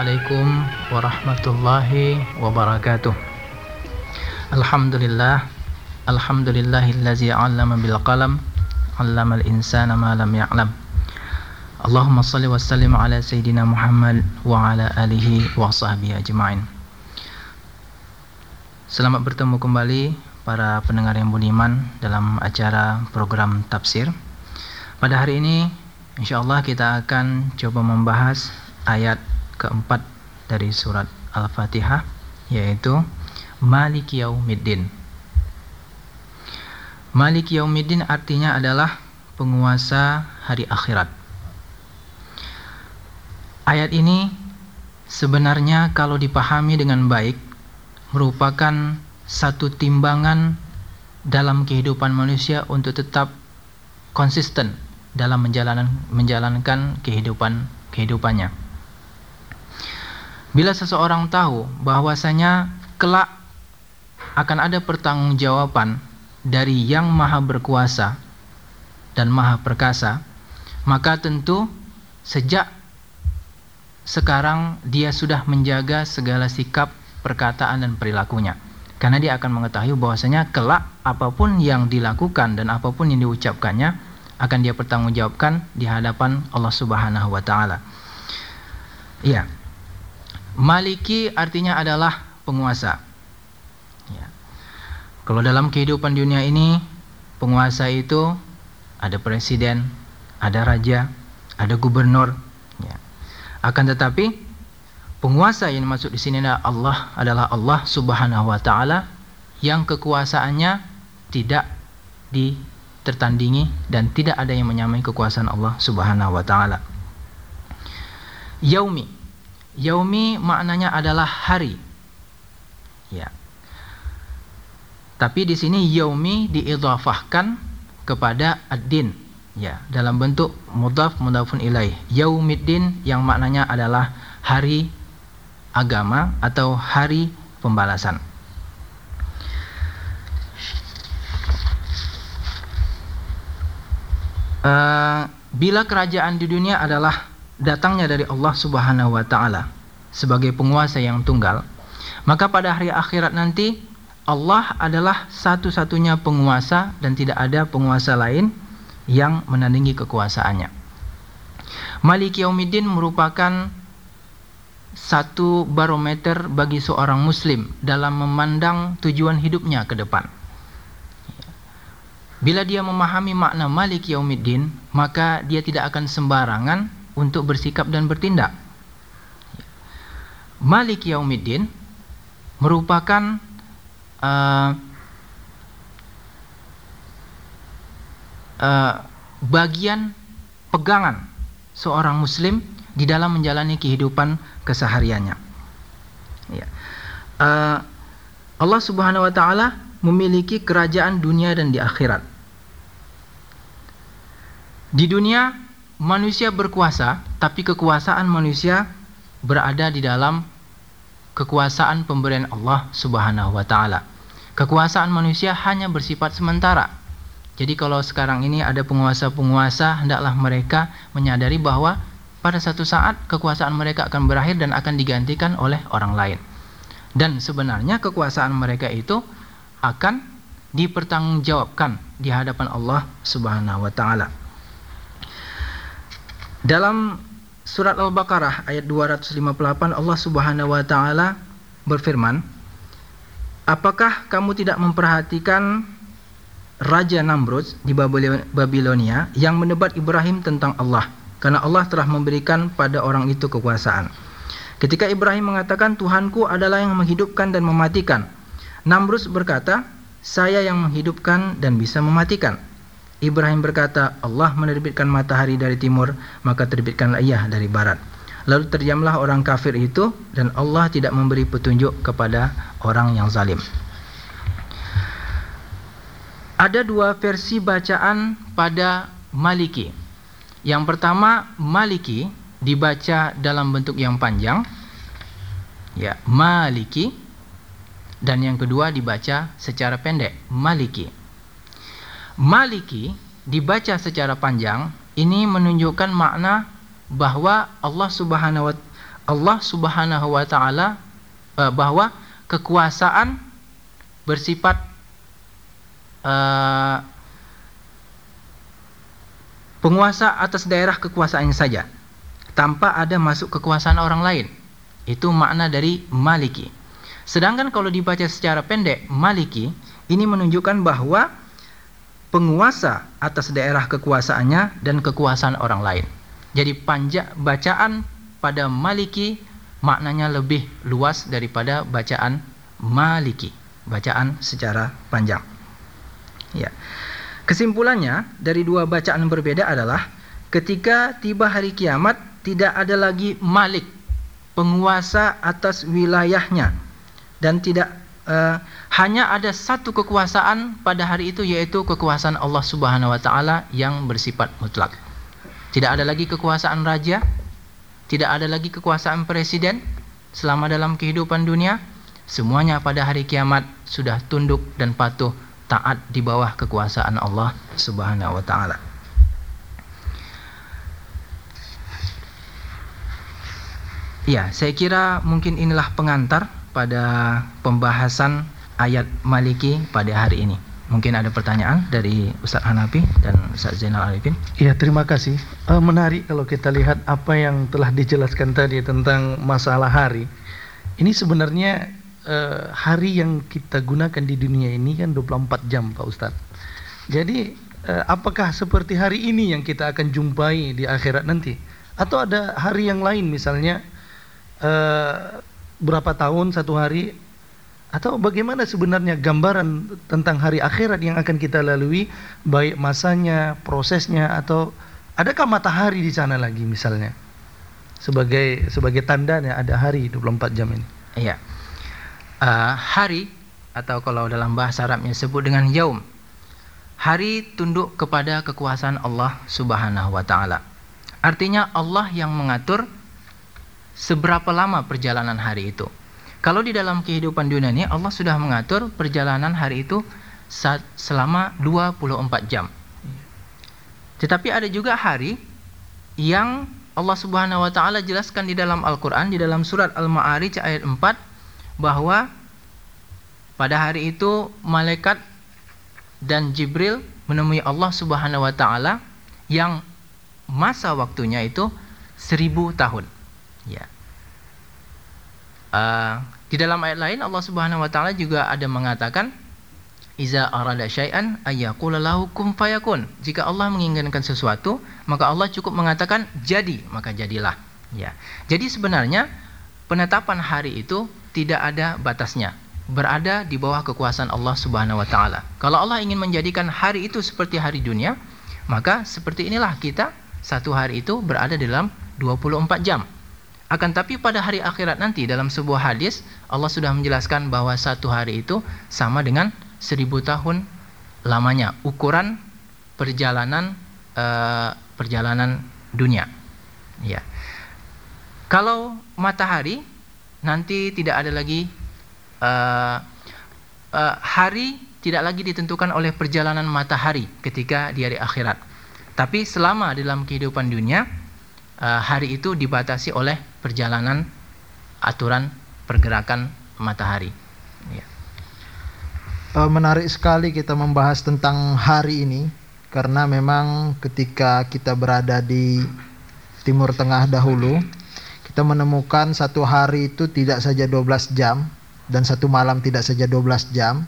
Assalamualaikum warahmatullahi wabarakatuh. Alhamdulillah Alhamdulillahillazi 'allama bil qalam 'allamal insana ma lam ya'lam. Allahumma salli wa sallim ala sayyidina Muhammad wa ala alihi wa sahbihi ajma'in. Selamat bertemu kembali para pendengar yang budiman dalam acara program tafsir. Pada hari ini insyaallah kita akan coba membahas ayat keempat dari surat Al-Fatihah yaitu Maliki Yaumiddin. Maliki Yaumiddin artinya adalah penguasa hari akhirat. Ayat ini sebenarnya kalau dipahami dengan baik merupakan satu timbangan dalam kehidupan manusia untuk tetap konsisten dalam menjalankan menjalankan kehidupan kehidupannya. Bila seseorang tahu bahwasanya kelak akan ada pertanggungjawaban dari Yang Maha Berkuasa dan Maha Perkasa, maka tentu sejak sekarang dia sudah menjaga segala sikap, perkataan dan perilakunya. Karena dia akan mengetahui bahwasanya kelak apa pun yang dilakukan dan apa pun yang diucapkannya akan dia pertanggungjawabkan di hadapan Allah Subhanahu wa taala. Iya. Maliki artinya adalah penguasa. Ya. Kalau dalam kehidupan dunia ini, penguasa itu ada presiden, ada raja, ada gubernur. Ya. Akan tetapi, penguasa yang dimaksud di sini adalah Allah adalah Allah Subhanahu Wa Taala yang kekuasaannya tidak ditertandingi dan tidak ada yang menyamai kekuasaan Allah Subhanahu Wa Taala. Yaumi Yaumi maknanya adalah hari. Ya. Tapi di sini yaumi diidhafahkan kepada ad-din. Ya, dalam bentuk mudhaf mudhafun ilaih. Yaumiddin yang maknanya adalah hari agama atau hari pembalasan. Uh, bila kerajaan di dunia adalah datangnya dari Allah Subhanahu wa taala sebagai penguasa yang tunggal, maka pada hari akhirat nanti Allah adalah satu-satunya penguasa dan tidak ada penguasa lain yang menandingi kekuasaannya. Malik Yaumiddin merupakan satu barometer bagi seorang muslim dalam memandang tujuan hidupnya ke depan. Bila dia memahami makna Malik Yaumiddin, maka dia tidak akan sembarangan untuk bersikap dan bertindak. Malik Yaumiddin merupakan uh, uh, bagian pegangan seorang muslim di dalam menjalani kehidupan kesehariannya. Ya. Uh, Allah Subhanahu wa taala memiliki kerajaan dunia dan di akhirat. Di dunia manusia berkuasa, tapi kekuasaan manusia berada di dalam kekuasaan pemberian Allah Subhanahu wa taala. Kekuasaan manusia hanya bersifat sementara. Jadi kalau sekarang ini ada penguasa-penguasa, hendaklah mereka menyadari bahwa pada satu saat kekuasaan mereka akan berakhir dan akan digantikan oleh orang lain. Dan sebenarnya kekuasaan mereka itu akan dipertanggungjawabkan di hadapan Allah Subhanahu wa taala. Dalam surat Al-Baqarah ayat 258 Allah Subhanahu wa taala berfirman, "Apakah kamu tidak memperhatikan Raja Namrud di Babilonia yang menebat Ibrahim tentang Allah karena Allah telah memberikan pada orang itu kekuasaan." Ketika Ibrahim mengatakan, "Tuhanku adalah yang menghidupkan dan mematikan." Namrud berkata, "Saya yang menghidupkan dan bisa mematikan." Ibrahim berkata, Allah menerbitkan matahari dari timur, maka terbitkanlah ia dari barat. Lalu terdiamlah orang kafir itu dan Allah tidak memberi petunjuk kepada orang yang zalim. Ada dua versi bacaan pada Maliki. Yang pertama, Maliki dibaca dalam bentuk yang panjang. Ya, Maliki. Dan yang kedua dibaca secara pendek, Maliki. Maliki dibaca secara panjang ini menunjukkan makna bahwa Allah Subhanahu wa Allah Subhanahu wa taala uh, bahwa kekuasaan bersifat uh, penguasa atas daerah kekuasaannya saja tanpa ada masuk kekuasaan orang lain. Itu makna dari maliki. Sedangkan kalau dibaca secara pendek, maliki ini menunjukkan bahwa penguasa atas daerah kekuasaannya dan kekuasaan orang lain. Jadi panja, bacaan pada maliki maknanya lebih luas daripada bacaan maliki, bacaan secara panjang. Ya. Kesimpulannya dari dua bacaan berbeda adalah ketika tiba hari kiamat tidak ada lagi malik, penguasa atas wilayahnya dan tidak uh, hanya ada satu kekuasaan pada hari itu yaitu kekuasaan Allah Subhanahu wa taala yang bersifat mutlak. Tidak ada lagi kekuasaan raja, tidak ada lagi kekuasaan presiden selama dalam kehidupan dunia. Semuanya pada hari kiamat sudah tunduk dan patuh taat di bawah kekuasaan Allah Subhanahu wa taala. Ya, saya kira mungkin inilah pengantar pada pembahasan ayat Maliki pada hari ini. Mungkin ada pertanyaan dari Ustaz Hanafi dan Ustaz Zainal Arifin. Iya, terima kasih. Uh, menarik kalau kita lihat apa yang telah dijelaskan tadi tentang masalah hari. Ini sebenarnya uh, hari yang kita gunakan di dunia ini kan 24 jam, Pak Ustaz. Jadi, uh, apakah seperti hari ini yang kita akan jumpai di akhirat nanti? Atau ada hari yang lain misalnya berapa tahun satu hari atau bagaimana sebenarnya gambaran tentang hari akhirat yang akan kita lalui baik masanya, prosesnya atau adakah matahari di sana lagi misalnya? Sebagai sebagai tandanya ada hari 24 jam ini. Iya. Uh, hari atau kalau dalam bahasa Arabnya disebut dengan yaum. Hari tunduk kepada kekuasaan Allah Subhanahu wa taala. Artinya Allah yang mengatur seberapa lama perjalanan hari itu. Kalau di dalam kehidupan dunia ini Allah sudah mengatur perjalanan hari itu selama 24 jam. Tetapi ada juga hari yang Allah Subhanahu wa taala jelaskan di dalam Al-Qur'an di dalam surat Al-Ma'arij ayat 4 bahwa pada hari itu malaikat dan Jibril menemui Allah Subhanahu wa taala yang masa waktunya itu seribu tahun. Ya. Uh, di dalam ayat lain Allah Subhanahu wa taala juga ada mengatakan Iza arada syai'an kum fayakun. Jika Allah menginginkan sesuatu, maka Allah cukup mengatakan jadi, maka jadilah. Ya. Jadi sebenarnya penetapan hari itu tidak ada batasnya. Berada di bawah kekuasaan Allah Subhanahu wa taala. Kalau Allah ingin menjadikan hari itu seperti hari dunia, maka seperti inilah kita satu hari itu berada dalam 24 jam. Akan tapi pada hari akhirat nanti dalam sebuah hadis Allah sudah menjelaskan bahwa satu hari itu sama dengan seribu tahun lamanya ukuran perjalanan uh, perjalanan dunia. Ya. Kalau matahari nanti tidak ada lagi uh, uh, hari tidak lagi ditentukan oleh perjalanan matahari ketika di hari akhirat. Tapi selama dalam kehidupan dunia uh, hari itu dibatasi oleh perjalanan aturan pergerakan matahari. Ya. Uh, menarik sekali kita membahas tentang hari ini karena memang ketika kita berada di Timur Tengah dahulu kita menemukan satu hari itu tidak saja 12 jam dan satu malam tidak saja 12 jam.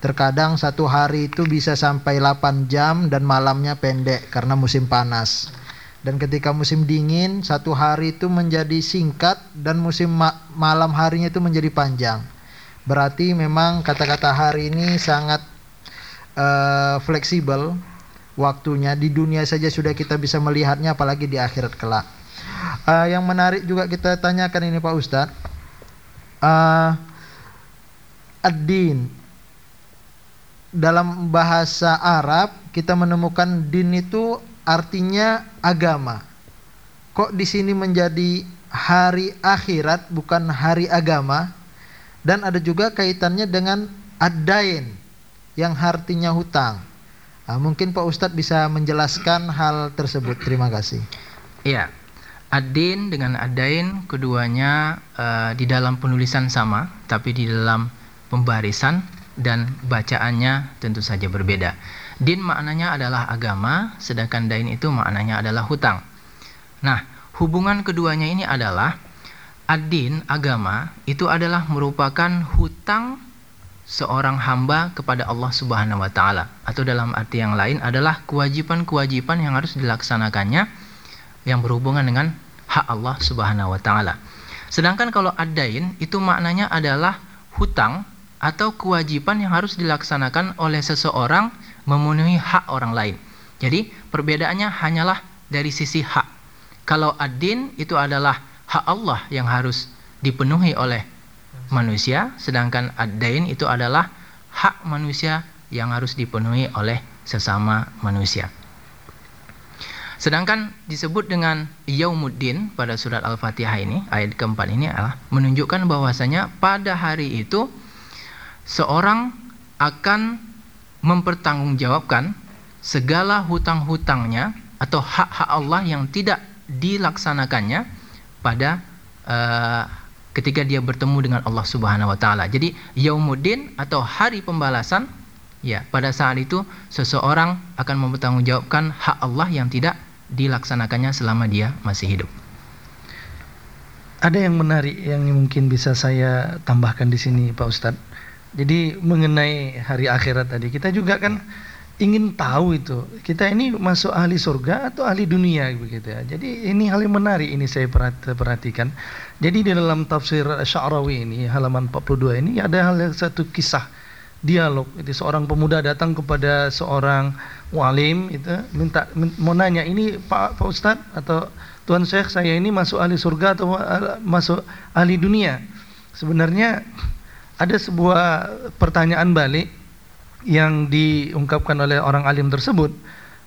Terkadang satu hari itu bisa sampai 8 jam dan malamnya pendek karena musim panas. Dan ketika musim dingin, satu hari itu menjadi singkat dan musim ma malam harinya itu menjadi panjang. Berarti memang kata-kata hari ini sangat uh, fleksibel waktunya. Di dunia saja sudah kita bisa melihatnya, apalagi di akhirat kelak. Uh, yang menarik juga kita tanyakan ini Pak Ustadz. Uh, ad-din dalam bahasa Arab kita menemukan din itu artinya agama. Kok di sini menjadi hari akhirat bukan hari agama? Dan ada juga kaitannya dengan adain yang artinya hutang. Nah, mungkin Pak Ustadz bisa menjelaskan hal tersebut. Terima kasih. Iya. Adin dengan adain keduanya uh, di dalam penulisan sama tapi di dalam pembarisan dan bacaannya tentu saja berbeda. Din maknanya adalah agama sedangkan dain itu maknanya adalah hutang. Nah, hubungan keduanya ini adalah ad-din agama itu adalah merupakan hutang seorang hamba kepada Allah Subhanahu wa taala atau dalam arti yang lain adalah kewajiban-kewajiban yang harus dilaksanakannya yang berhubungan dengan hak Allah Subhanahu wa taala. Sedangkan kalau adain itu maknanya adalah hutang atau kewajiban yang harus dilaksanakan oleh seseorang memenuhi hak orang lain. Jadi perbedaannya hanyalah dari sisi hak. Kalau ad-din itu adalah hak Allah yang harus dipenuhi oleh manusia, sedangkan ad-dain itu adalah hak manusia yang harus dipenuhi oleh sesama manusia. Sedangkan disebut dengan Yaumuddin pada surat Al-Fatihah ini, ayat keempat ini adalah menunjukkan bahwasanya pada hari itu seorang akan mempertanggungjawabkan segala hutang-hutangnya atau hak-hak Allah yang tidak dilaksanakannya pada uh, ketika dia bertemu dengan Allah Subhanahu wa taala. Jadi yaumuddin atau hari pembalasan ya pada saat itu seseorang akan mempertanggungjawabkan hak Allah yang tidak dilaksanakannya selama dia masih hidup. Ada yang menarik yang mungkin bisa saya tambahkan di sini Pak Ustadz. Jadi mengenai hari akhirat tadi kita juga kan ingin tahu itu kita ini masuk ahli surga atau ahli dunia begitu ya. Jadi ini hal yang menarik ini saya perhatikan. Jadi di dalam tafsir Sya'rawi ini halaman 42 ini ada hal yang satu kisah dialog. Jadi seorang pemuda datang kepada seorang walim itu minta mau nanya ini Pak Pak Ustad atau Tuan Syekh saya ini masuk ahli surga atau masuk ahli dunia. Sebenarnya ada sebuah pertanyaan balik yang diungkapkan oleh orang alim tersebut.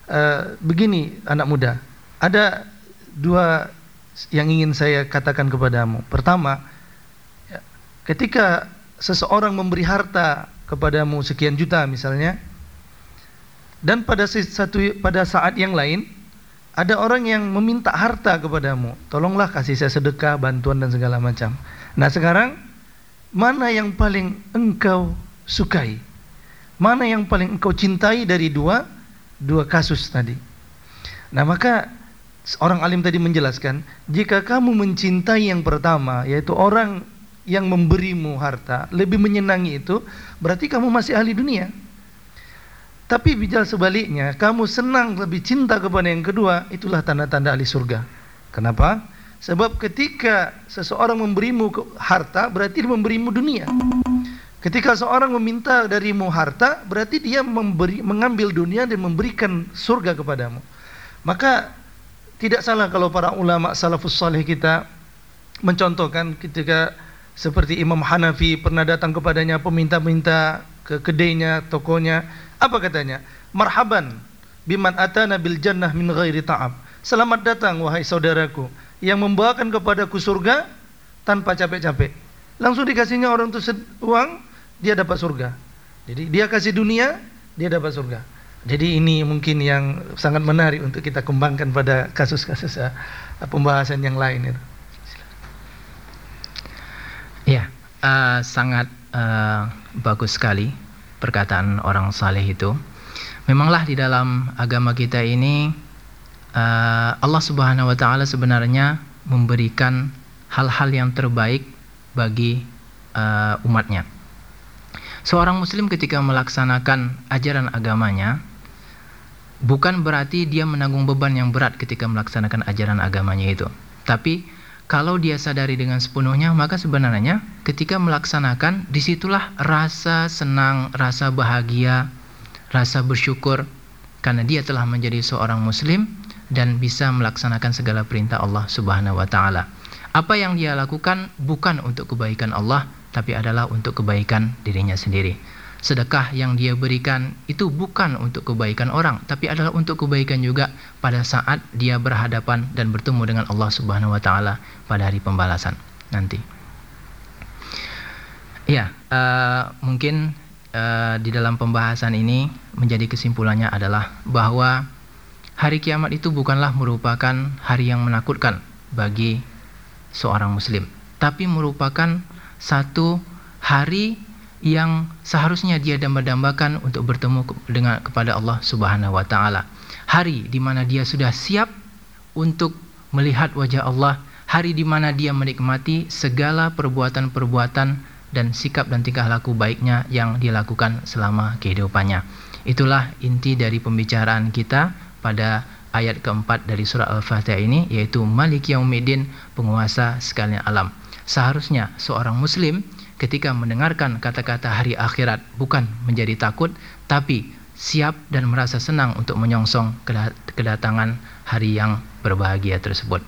Uh, begini anak muda. Ada dua yang ingin saya katakan kepadamu. Pertama ketika seseorang memberi harta kepadamu sekian juta misalnya dan pada satu pada saat yang lain ada orang yang meminta harta kepadamu. Tolonglah kasih saya sedekah bantuan dan segala macam. Nah sekarang mana yang paling engkau sukai Mana yang paling engkau cintai dari dua dua kasus tadi? Nah, maka orang alim tadi menjelaskan, jika kamu mencintai yang pertama, yaitu orang yang memberimu harta, lebih menyenangi itu, berarti kamu masih ahli dunia. Tapi bijal sebaliknya, kamu senang lebih cinta kepada yang kedua, itulah tanda-tanda ahli surga. Kenapa? Sebab ketika seseorang memberimu harta, berarti dia memberimu dunia. Ketika seorang meminta darimu harta, berarti dia memberi, mengambil dunia dan memberikan surga kepadamu. Maka tidak salah kalau para ulama salafus saleh kita mencontohkan ketika seperti Imam Hanafi pernah datang kepadanya peminta-minta ke kedainya, tokonya, apa katanya? Marhaban biman atana bil jannah min ghairi ta'ab. Selamat datang wahai saudaraku yang membawakan kepadaku surga tanpa capek-capek. Langsung dikasihnya orang itu uang, dia dapat surga. Jadi dia kasih dunia, dia dapat surga. Jadi ini mungkin yang sangat menarik untuk kita kembangkan pada kasus-kasus uh, pembahasan yang lain itu. Ya, uh, sangat uh, bagus sekali perkataan orang saleh itu. Memanglah di dalam agama kita ini uh, Allah Subhanahu wa taala sebenarnya memberikan hal-hal yang terbaik bagi uh, umatnya. Seorang muslim ketika melaksanakan ajaran agamanya bukan berarti dia menanggung beban yang berat ketika melaksanakan ajaran agamanya itu. Tapi kalau dia sadari dengan sepenuhnya maka sebenarnya ketika melaksanakan di situlah rasa senang, rasa bahagia, rasa bersyukur karena dia telah menjadi seorang muslim dan bisa melaksanakan segala perintah Allah Subhanahu wa taala. Apa yang dia lakukan bukan untuk kebaikan Allah tapi adalah untuk kebaikan dirinya sendiri. Sedekah yang dia berikan itu bukan untuk kebaikan orang, tapi adalah untuk kebaikan juga pada saat dia berhadapan dan bertemu dengan Allah Subhanahu wa taala pada hari pembalasan nanti. Ya, uh, mungkin uh, di dalam pembahasan ini menjadi kesimpulannya adalah bahwa hari kiamat itu bukanlah merupakan hari yang menakutkan bagi seorang muslim, tapi merupakan satu hari yang seharusnya dia damba-dambakan untuk bertemu dengan kepada Allah Subhanahu wa taala. Hari di mana dia sudah siap untuk melihat wajah Allah, hari di mana dia menikmati segala perbuatan-perbuatan dan sikap dan tingkah laku baiknya yang dilakukan selama kehidupannya. Itulah inti dari pembicaraan kita pada ayat keempat dari surah Al-Fatihah ini yaitu Malik Yaumiddin, penguasa sekalian alam. Seharusnya seorang muslim ketika mendengarkan kata-kata hari akhirat bukan menjadi takut tapi siap dan merasa senang untuk menyongsong kedatangan hari yang berbahagia tersebut.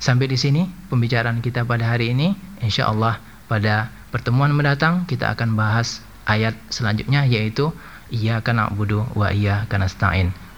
Sampai di sini pembicaraan kita pada hari ini. Insya Allah pada pertemuan mendatang kita akan bahas ayat selanjutnya yaitu Iyyaka na'budu wa iyyaka nasta'in.